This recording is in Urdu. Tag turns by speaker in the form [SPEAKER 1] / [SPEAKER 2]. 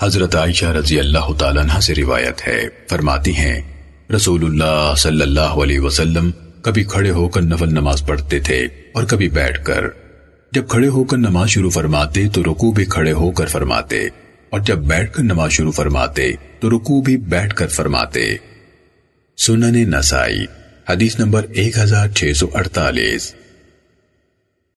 [SPEAKER 1] حضرت عائشہ رضی اللہ تعالیٰ عنہ سے روایت ہے۔ فرماتی ہیں، رسول اللہ صلی اللہ علیہ وسلم کبھی کھڑے ہو کر نفل نماز پڑھتے تھے اور کبھی بیٹھ کر۔ جب کھڑے ہو کر نماز شروع فرماتے تو رکوع بھی کھڑے ہو کر فرماتے، اور جب بیٹھ کر نماز شروع فرماتے تو رکوع بھی بیٹھ کر فرماتے۔ سنن نسائی، حدیث نمبر ایک ہزار چھ سو اڑتالیس۔